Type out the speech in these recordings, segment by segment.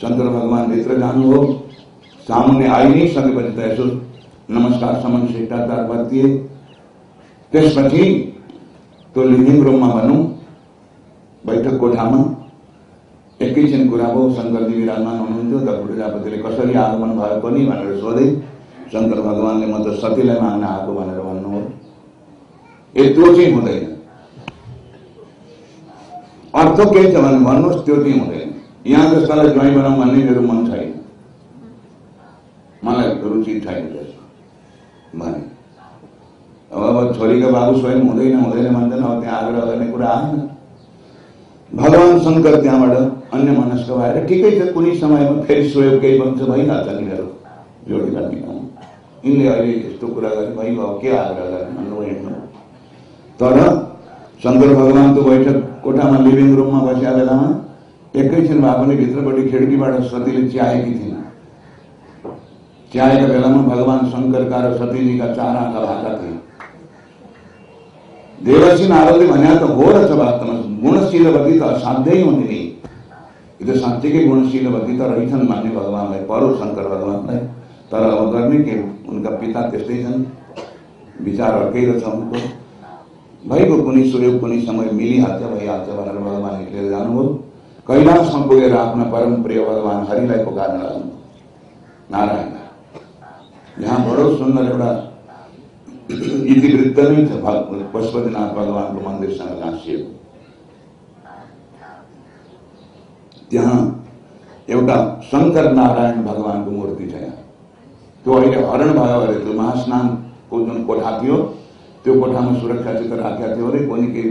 शङ्कर भगवान भित्र जानुभयो सामुन्ने आइ नै सकेपछि त यसो नमस्कारसम्म शिष्टाचार बत्तिए त्यसपछि त्यो लिभिङ बैठक कोठामा एकैछिन कुरा भयो शङ्करजी विराजमान हुनुहुन्थ्यो त प्रजापतिले कसरी आगमन भयो पनि भनेर सोधे। शङ्कर भगवान्ले म त सतीलाई माग्न आएको भनेर भन्नुभयो त्यो चाहिँ हुँदैन अर्थ केही छ भने भन्नुहोस् त्यो चाहिँ हुँदैन यहाँ ज्वाइँ बनाऊ भन्ने मेरो मन छैन मलाई रुचि त्यसमा भने अब छोरीका बाबु स्वयं हुँदैन हुँदैन भन्छन् अब त्यहाँ आग्रह गर्ने कुरा आएन भगवान् शङ्कर त्यहाँबाट अन्य मनस्क भएर ठिकै छ कुनै समयमा फेरि स्वयं केही वंश भइहाल्छ नि मेरो जोडी गर्ने काम यिनले अहिले यस्तो कुरा गरे भइगयो के आग्रह गर्ने भन्नु हिँड्नु तर शङ्कर भगवान् त बैठक कोठामा लिभिङ रुममा बसिया बेलामा एकैछिन भए पनि भित्रपट्टि खिड्कीबाट सतीले च्याएकी थिइन्। च्याएका बेलामा भगवान् शङ्करका र सतीजीका चार आँखा भाका थिए देवर्षि नारदले भने त हो रहेछ वास्तवमा गुणशीलवती त असाध्यै हुने नि। यो त साँच्चीकै गुणशीलवती त रहेछन् भन्ने भगवान्लाई परो शङ्कर भगवान्लाई। तर अब गर्ने के? उनका पिता त्यस्तै छन्। विचार अर्कै रहेछ उनको। भएको कुनै सुयोग, कुनै समय, मिलिहाल्छ, भइहाल्छ भनेर भगवान् निक्लेर जानुभयो। पुगेर आफ्ना परम प्रिय भगवान्, हरिलाई पुकार्न लाग्नु नारायण। यहाँ बडो सुन्दर एउटा इतिवृत्त नै छ पशुपतिनाथ भगवान्को मन्दिरसँग गाँसिएको त्यहाँ एउटा शङ्कर नारायण भगवान्को मूर्ति छ यहाँ त्यो अहिले हरण भयो अरे, त्यो महास्नानको जुन कोठा थियो, त्यो कोठामा सुरक्षासित राखेका थियो अरे कोही केही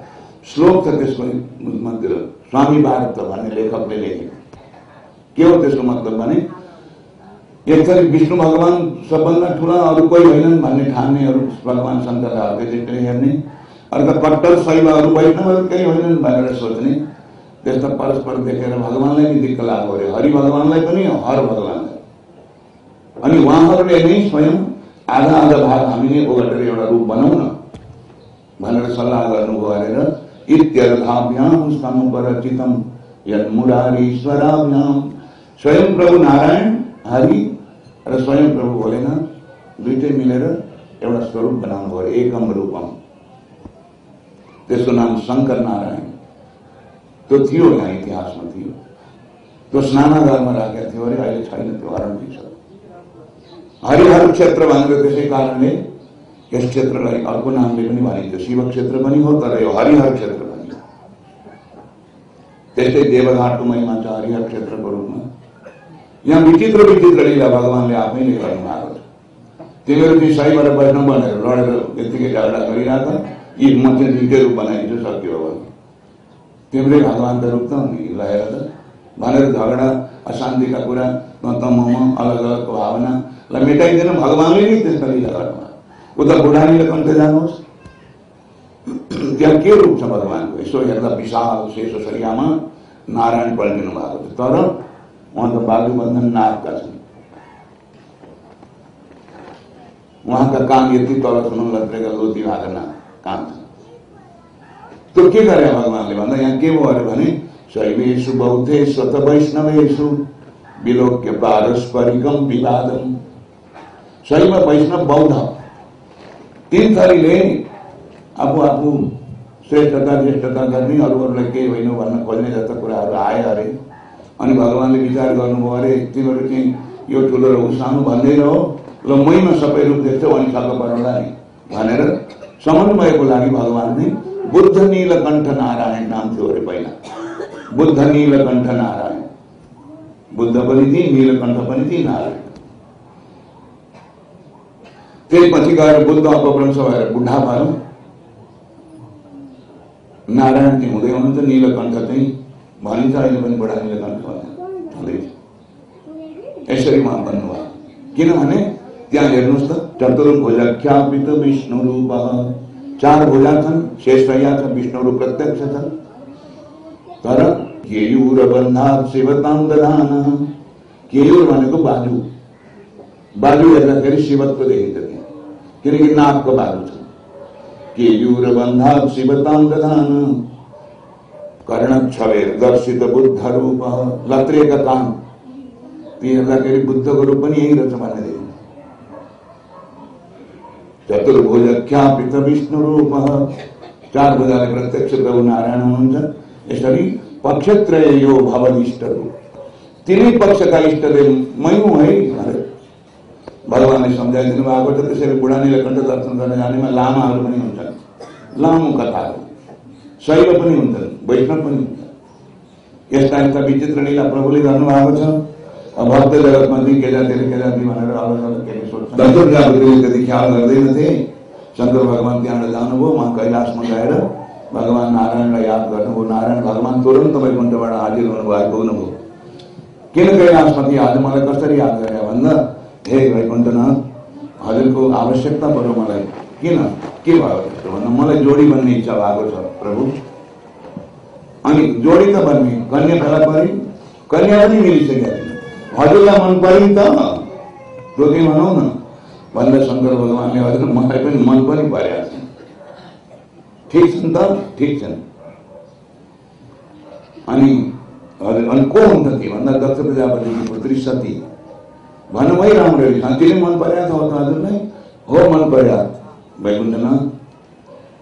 श्लोक छ त्यसको मध्य स्वामी भारत भन्ने लेखकले लेखेको। के हो त्यसको मतलब भने एकचोटि विष्णु भगवान सबभन्दा ठुला अरू कोही होइनन् भन्ने ठान्नेहरू भगवान शङ्करहरूले दृष्टिले हेर्ने। अर्का कट्टर शैवहरू वैष्णवहरू केही होइनन् भनेर सोच्ने। त्यस्ता परस्पर देखेर भगवान्लाई नि दिक्क लाग्यो अरे। हरि भगवान्लाई पनि हर भगवान्लाई। अनि उहाँहरूले नै स्वयं आधा आधा भाग हामी नै ओगटेर एउटा रूप बनाऊ न भनेर सल्लाह गर्नुभयो अरेर इत्यर्थाभ्याम समुपरचितम यन्मुरारीश्वराभ्याम स्वयं प्रभु नारायण, हरि र स्वयं प्रभु भोलेनाथ दुइटै मिलेर एउटा स्वरूप बनाउनु भयो एकम रूपम। त्यसको नाम शङ्कर नारायण। त्यो थियो यहाँ इतिहासमा थियो त्यो स्नानागारमा राखेका थियो अरे अहिले छैन त्यो हरण छ हरिहर क्षेत्र भनेर त्यसै कारणले यस क्षेत्रलाई अर्को नामले पनि भनिन्छ शिव क्षेत्र पनि हो तर यो हरिहर क्षेत्र पनि त्यस्तै देवघाटको महिमा छ हरिहर क्षेत्रको रूपमा यहाँ विचित्र विचित्र लीला भगवान्ले आफैले गर्नु भएको छ तिमीहरू ती सहीबाट बस्नु भनेर लडेर यत्तिकै झगडा गरिरहेको यी म चाहिँ दुइटै रूप बनाइदिन्छु सक्यो अब तिम्रै भगवान्का रूप त नि लगाएर त भनेर झगडा अशान्तिका कुरा त मम अलग अलगको भावनालाई मेटाइदिनु भगवान्ले नै त्यस्ता लीला गर्नु बुढानीले कन्थे जानुहोस् त्यहाँ के रूप छ भगवान्को यसो हेर्दा विशाल शेष सरियामा नारायण पल्टिनु भएको छ तर वहाँ तो बाजू बंधन नाक का छन् उहाँका कान यति तल सुनौँ लत्रेका लोती भएको ना कान छ त्यो के गरे भगवान्ले भन्दा यहाँ के भयो अरे भने शैवेषु बौद्धे स्वत वैष्णवेषु, विलोक्य पारस्परिकम विवादम शैव वैष्णव, बौद्ध। तीन आफू आफू श्रेष्ठता ज्येष्ठता गर्ने अरू अरूलाई केही होइन भन्न खोज्ने जस्ता कुराहरू आए अरे अनि भगवान्ले विचार गर्नुभयो अरे तिमीहरू चाहिँ यो ठुलो र सानो भन्दै रह ल मैमा सबै रूप देख्छौ अनि खालको परौँला नि भनेर समन्वयको लागि भगवान्ले बुद्ध नीलकण्ठ नारायण नाम थियो अरे पहिला बुद्ध नीलकण्ठ नारायण बुद्ध पनि थिए नीलकण्ठ पनि थिए नारायण पछि गएर बुद्ध अपभ्रंश भएर बुढा भयो नारायण चाहिँ हुँदै हुनुहुन्छ नीलकण्ठ चाहिँ भनिन्छ अहिले पनि बुढा नीलकण्ठ भन्दैछ यसरी उहाँ भन्नुभयो किनभने त्यहाँ हेर्नुहोस् त चतुर्भुजख्यापित विष्णु रूप? चार भुजा छन् शेष छ विष्णुहरू प्रत्यक्ष छन् तर केयुर बन्धा शिवताम दधान केयुर भनेको बाजु बाजु त्यहाँ किनकि नागको बाजु छ केयुर बन्धा शिवताम दधान कर्ण छवेर दर्शित बुद्ध रूप लत्रिएका कान ती हेर्दाखेरि बुद्धको रूप पनि यही रहेछ भनेर चतुर्भुज ख्यापित विष्णु रूप चार भुजाले प्रत्यक्ष प्रभु नारायण हुनुहुन्छ यसरी पक्षत्रय यो भवन इष्ट रूप तिनै पक्षका इष्टदेव मै हुँ है भनेर भगवान्ले सम्झाइदिनु भएको छ त्यसरी बुढा नीलकण्ठ दर्शन गर्न जानेमा लामाहरू पनि हुन्छन् लामो कथाहरू शैव पनि हुन्छन् वैष्णव पनि हुन्छन् यस्ता यस्ता विचित्र लीला प्रभुले गर्नुभएको छ भक्त जगतमा दुई के जाति के जाति भनेर के गर्दैनथे शङ्कर भगवान् त्यहाँबाट जानुभयो उहाँ कैलाशमा गएर भगवान् नारायणलाई याद गर्नुभयो नारायण भगवान् तुरन्त वैकुण्ठबाट हाजिर हुनुभयो आइपुग्नुभयो किन कैलाशपति आज मलाई कसरी याद गरे भन्दा हे वैकुण्ठनाथ हजुरको आवश्यकता पर्यो मलाई। किन? के भयो? भन्दा मलाई जोडी बन्ने इच्छा भएको छ प्रभु। अनि जोडी त बन्ने कन्या फेला परि कन्या पनि मिलिसकेका थिएन हजुरलाई मन पऱ्यो त। त्यो के भनौँ न। भन्दा शङ्कर भगवान्ले हजुर मलाई पनि मन पनि परेको ठिक छ त? ठिक छ अनि हजुर अनि को हुन्छ ती भन्दा दक्ष प्रजापतिको पुत्री सती। भन्नु है राम्ररी शान्तिले मन परेको छ त हजुरलाई हो मन पर्या वैकुण्ठमा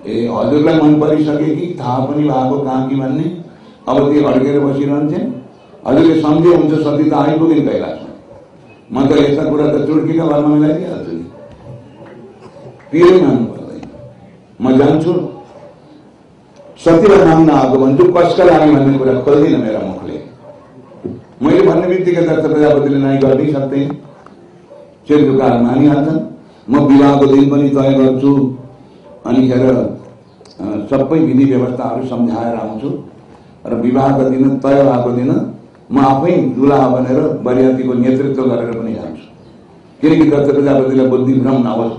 ए हजुरलाई मन परिसक्यो कि थाहा पनि भएको कहाँ कि भन्ने अब त्यो अड्केर बसिरहन्छन् हजुरले सम्झे हुन्छ सती त आइपुग्यो कैलाशमा म त यस्ता कुरा त चुड्कीका भरमा मिलाइदिइहाल्छु नि पिरै मान्नु पर्दैन म जान्छु सतीलाई माग्न आएको भन्छु कसका लागि भन्ने कुरा खोल्दिनँ मेरा मुखले मैले भन्ने बित्तिकै दत्त प्रजापतिले नै गर्नै सक्दैन चेल्दुकार मानिहाल्छन् म विवाहको दिन पनि तय गर्छु। अनिखेर सबै विधि व्यवस्थाहरू सम्झाएर आउँछु। र विवाहको दिन तय भएको दिन म आफै दुलाहा बनेर बरियातीको नेतृत्व गरेर पनि जान्छु। किनकि दत्त प्रजापतिलाई बुद्धि भ्रम नहोस्।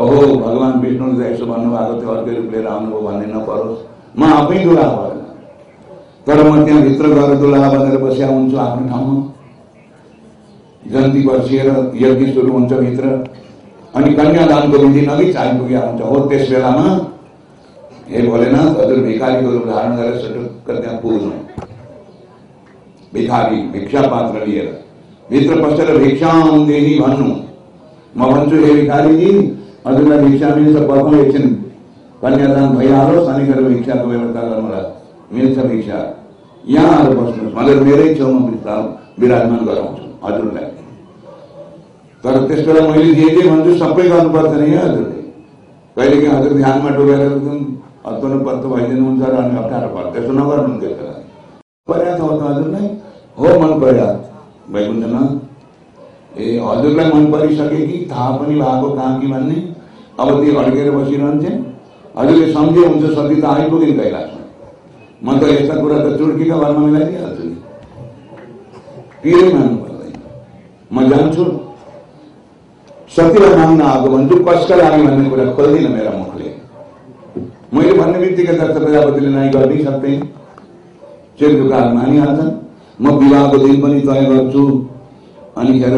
ओहो भगवान् विष्णुले यसो भन्नुभएको थियो अर्कै रूप लिएर आउनुभयो भन्ने नपरोस्। म आफै दुलाहा भएन तर म त्यहाँभित्र गएर दुलाहा बनेर बसिया हुन्छु आफ्नो ठाउँमा। जन्ती बर्सिएर यज्ञ सुरु हुन्छ भित्र। अनि कन्यादानको विधि नजिक आइपुगेका हुन्छ हो, त्यस बेलामा हे भोलेनाथ, हजुर भिखारीको रूप धारण गरेर सटुक्क त्यहाँ भिखारी भिक्षा पात्र लिएर। भित्र पसेर भिक्षाम देही भन्नु। म भन्छु, हे भिखारीजी, हजुरलाई भिक्षा मिल्छ पर्खौँ एकछिन। कन्यादान भइहालोस्, अनि गएर भिक्षाको व्यवस्था गर्नुलाई मिल्छ भिक्षा यहाँ आएर बस्नुहोस्। भनेर मेरै छेउमा विस्तार विराजमान गराउँछु हजुरलाई। तर त्यस बेला मैले जे जे भन्छु सबै गर्नुपर्छ नि हजुरले। कहिलेकाहीँ हजुर ध्यानमा डुबेर एकदम हत्तो पत्तो भइदिनुहुन्छ र अनि अप्ठ्यारो पर्छ त्यसो नगर्नु त्यो बेला पर्या छ हजुरलाई। हो मन पर्या वैकुण्ठमा। ए हजुरलाई मन परिसक्यो कि थाहा पनि भएको कहाँ कि भन्ने अब त्यो अड्केर बसिरहन्छन्। हजुरले सम्झे हुन्छ सती त आइपुग्यो कैलाशमा। म त यस्ता कुरा त चुड्कीका भरमा मिलाइदिइहाल्छु नि पिरै मान्नु पर्दैन म जान्छु सतीलाई माग्न आएको भन्छु कसका लागि भन्ने कुरा खोल्दिनँ मेरा मुखले मैले भन्ने बित्तिकै दत्त प्रजापतिले नै गर्नै सक्दैन चेल्दुकार मानिहाल्छन् म विवाहको दिन पनि तय गर्छु अनिखेर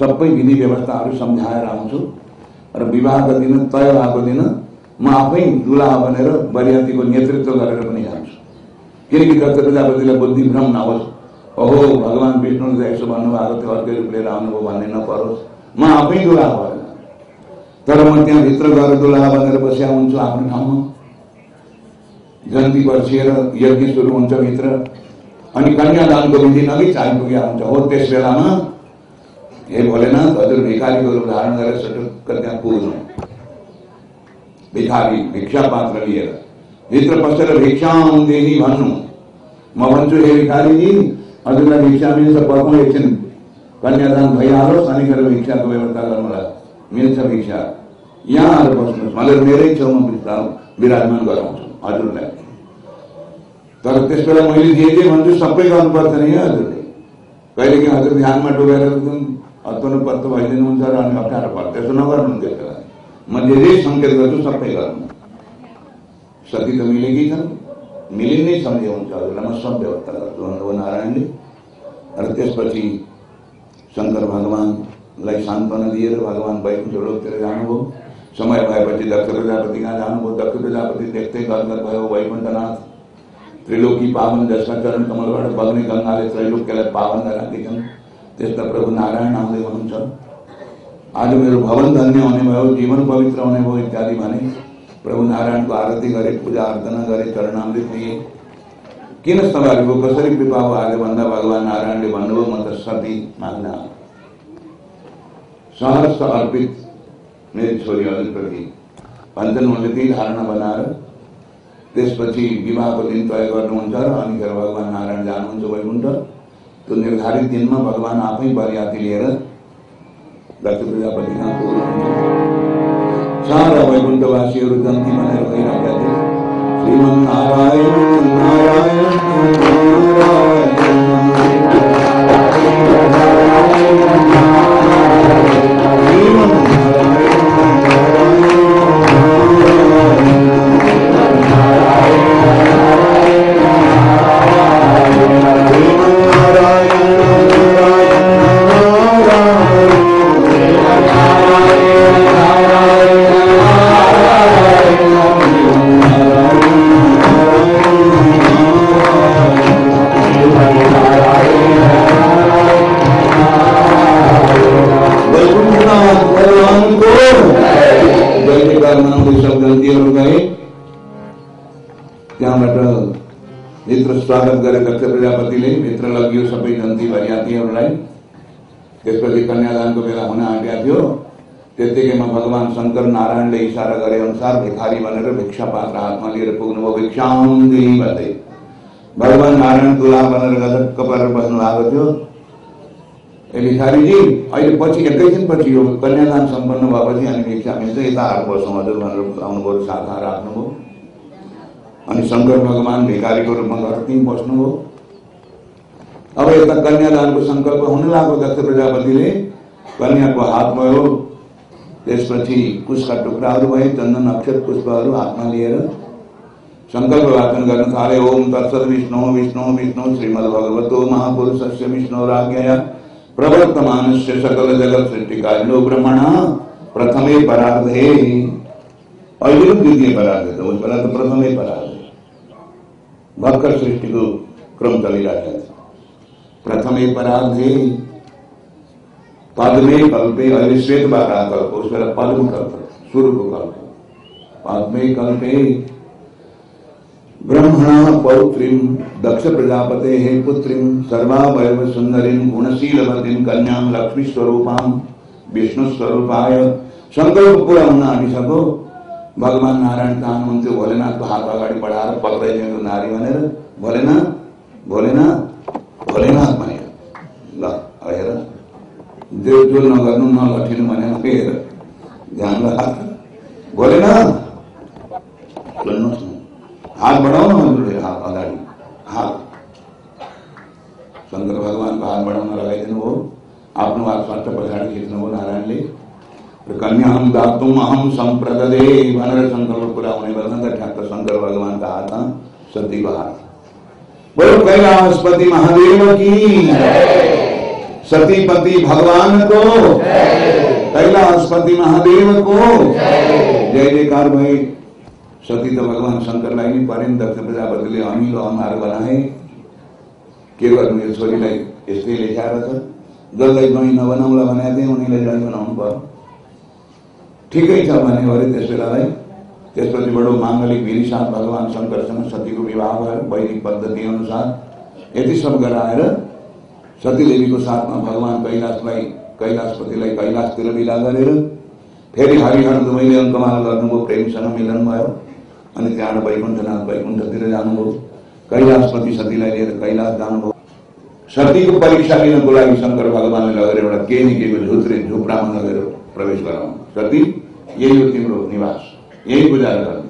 सबै विधि व्यवस्थाहरू सम्झाएर आउँछु र विवाहको दिन तय भएको दिन म आफै दुलाहा बनेर बरियातीको नेतृत्व गरेर पनि जान्छु। किनकि दत्त प्रजापतिलाई बुद्धि भ्रम नहोस्। ओहो भगवान् विष्णुले यसो भन्नुभएको थियो अर्कै रूप लिएर आउनुभयो भन्ने नपरोस्। म आफै दुलाहा भएन। तर म त्यहाँभित्र गएर दुलाहा बनेर बसिया हुन्छु आफ्नो ठाउँमा। जन्ती बर्सिएर यज्ञ सुरु हुन्छ भित्र। अनि कन्यादानको विधि नजिक आइपुगेका हुन्छ। हो, त्यस बेलामा हे भोलेनाथ, हजुर भिखारीको धारण गरेर सटुक्क त्यहाँ पुग्नु। भिखारी भिक्षा पात्र लिएर भित्र पसेर भिक्षाम देही भन्नु। म भन्छु, हे भिखारीजी हजुरलाई भिक्षा मिल्छ, पर्खौँ एकछिन। कन्यादान भइहालोस् अनि गएर भिक्षाको व्यवस्था गर्नुलाई मिल्छ भिक्षा। यहाँ आएर बस्नुहोस्। भनेर मेरै छेउमा विराजमान गराउँछु हजुरलाई। तर त्यस बेला मैले जे जे भन्छु, सबै गर्नुपर्छ नि हजुरले। कहिलेकाहीँ हजुर ध्यानमा डुबेर अतोले पत्तो भइदिनुहुन्छ र अनि अप्ठ्यारो पर्छ त्यसो नगर्नु त्यसलाई। म जे जे सङ्केत गर्छु सबै गर्नु सती त मिलेकी छन् मिलिनै सम्झे हुन्छ हजुरलाई म सब व्यवस्था गर्छु भन्नुभयो नारायणले र त्यसपछि शङ्कर भगवान्लाई सान्त्वना दिएर भगवान् वैकुण्ठ लोकतिर जानुभयो समय भएपछि दक्ष प्रजापति कहाँ जानुभयो दक्ष प्रजापति देख्दै गदगद भयो वैकुण्ठनाथ त्रिलोकी पावन जसका चरण कमलबाट बग्ने गङ्गाले त्रैलोक्यलाई पावन गराएकी छन् त्यस्ता प्रभु नारायण आउँदै हुनुहुन्छ आज मेरो भवन धन्य हुने भयो जीवन पवित्र हुने भयो इत्यादि भने प्रभु नारायणको आरती गरे पूजा अर्चना गरे चरणामृत दिए। किन कसरी कृपा हो आज भन्दा भगवान् नारायणले भन्नुभयो म त सती माग्न। सहर्ष अर्पित मेरी छोरी हजुरप्रति भन्छन् उनले त्यही धारणा बनाएर त्यसपछि विवाहको दिन तय गर्नुहुन्छ र अनिखेर भगवान् नारायण जानुहुन्छ वैकुण्ठ त्यो निर्धारित दिनमा भगवान् आफै बरियाती लिएर दक्ष प्रजापति कहाँ पुग्नुहुन्छ सारा वैकुण्ठवासीहरू जन्ती भनेर गइरहेका स्वागत गरे दक्ष प्रजापतिले मित्र लगियो सबै भरियातीहरूलाई त्यसपछि कन्यादानको बेला हुन आँटेको थियो त्यत्तिकैमा भगवान् शङ्कर नारायणले इसारा गरे अनुसार, भिखारी भनेर भिक्षा पात्र हातमा लिएर पुग्नुभयो देही भन्दै भगवान् नारायण तुला भनेर गजक्क परेर बस्नु भएको थियो ए भिखारीजी अहिले पछि एकैछिन पछि यो कन्यादान सम्पन्न भएपछि अनि भिक्षा मिल्छ यता आएको बसौँ हजुर भनेर आउनुभयो साथा राख्नुभयो अनि शङ्कर भगवान् भिखारीको रूपमा घर त्यहीँ बस्नुभयो अब यता कन्यादानको सङ्कल्प हुन लाग्यो दक्ष प्रजापतिले कन्याको हात भयो त्यसपछि कुशका टुक्राहरू भए चन्दन अक्षत पुष्पहरू हातमा लिएर सङ्कल्प वाचन गर्न थाले ओम तत्सत विष्णु विष्णु विष्णु श्रीमद् भगवतो महापुरुषस्य विष्णुराज्ञया प्रवर्तमानस्य सकल जगत सृष्टिकारिणो ब्रह्मण प्रथमे परार्धे अहिले द्वितीय परार्ध उस बेला त प्रथमै परार्ध भर्खर सृष्टिको क्रम चलिरहेको छ प्रथमे परार्धे पद्मे कल्पे अहिले श्वेत बारा कल्प उस बेला पद्म कल्प सूर्यको कल्प पद्मे कल्पे ब्रह्मणा पौत्रीं दक्ष प्रजापते हे पुत्रीं सर्वावयव सुन्दरीं गुणशीलवतीं कन्यां लक्ष्मी स्वरूपां विष्णु स्वरूपाय सङ्कल्प पुरा हुन आँटिसक्यो भगवान् नारायण चाहनुहुन्थ्यो भोलेनाथको हात अगाडि बढाएर पक्राइदिएको नारी भनेर भोलेनाथ भोलेनाथ भोलेनाथ भने ल हेर। देवजोल नगर्नु नलठिनु भनेर हेर। ध्यान भोलेनाथ! हात बढाउन र कन्याहम दातुम अहम सम्प्रदे भनेर सङ्कल्प पुरा हुने गर्छन् त ठ्याक्क शङ्कर भगवान्का हातमा सतीको हात बोलो कैलाशपति महादेव की सतीपति भगवान को कैलाशपति महादेव को जय। जयकार भाई। सती त भगवान् शङ्करलाई नै परेन दक्ष अमिलो अमार बनाए। के गर्नु यो छोरीलाई यस्तै लेखाएर छ जसलाई ज्वाइँ नबनाउला भनेको थिएँ उनीलाई ज्वाइँ बनाउनु भयो ठिकै छ भने अरे त्यस बेलालाई त्यसपछि बडो माङ्गलिक भगवान् शङ्करसँग सतीको विवाह भयो वैदिक पद्धति अनुसार यति सब गराएर सतीदेवीको साथमा भगवान् कैलाशलाई कैलाशपतिलाई कैलाशतिर विदा गरेर फेरि हरिहर दुवैले अङ्कमाल गर्नुभयो प्रेमसँग मिलन भयो अनि त्यहाँबाट वैकुण्ठनाथ वैकुण्ठतिर जानुभयो। कैलाशपति सतीलाई लिएर कैलाश जानुभयो। सतीको परीक्षा लिनको लागि शङ्कर भगवान्ले लगेर एउटा केही न केहीको झुत्रे झुप्रामा लगेर प्रवेश गराउनु सती यही हो तिम्रो निवास यही गुजार गर्नु